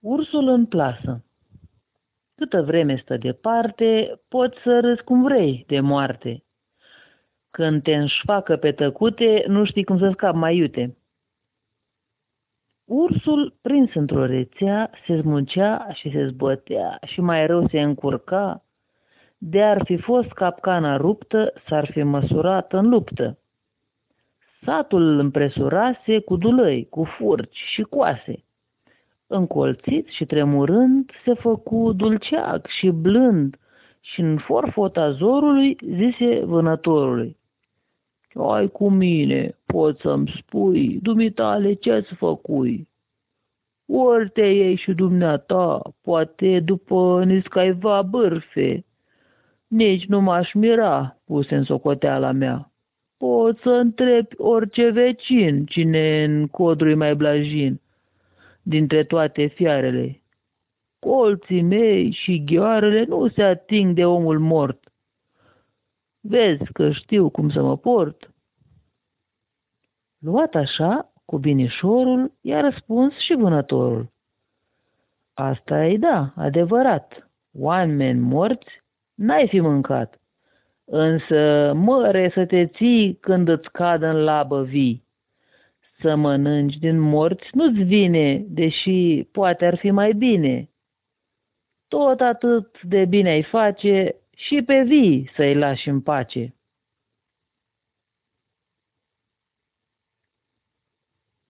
Ursul în plasă Câtă vreme stă departe, poți să râzi cum vrei de moarte. Când te înșfacă pe tăcute, nu știi cum să scapi mai iute. Ursul, prins într-o rețea, se zmuncea și se zbătea și mai rău se încurca. De-ar fi fost capcana ruptă, s-ar fi măsurat în luptă. Satul îl împresurase cu dulăi, cu furci și coase. Încolțit și tremurând, se făcu dulceac și blând și în forfota zorului zise vânătorului. Ai cu mine, poți să-mi spui, dumitale, ce-ți făcui? Ori te iei și dumneata, poate după niscaiva bârfe. Nici nu m-aș mira, puse în socoteala mea. Poți să întrebi orice vecin cine în codrui mai blajin dintre toate fiarele. Colții mei și ghioarele nu se ating de omul mort. Vezi că știu cum să mă port. Luat așa, cu binișorul, i-a răspuns și vânătorul. Asta e da, adevărat. Oameni morți n-ai fi mâncat, însă măre să te ții când îți cadă în labă vii. Să mănânci din morți nu-ți vine, deși poate ar fi mai bine. Tot atât de bine ai face și pe vii să-i lași în pace.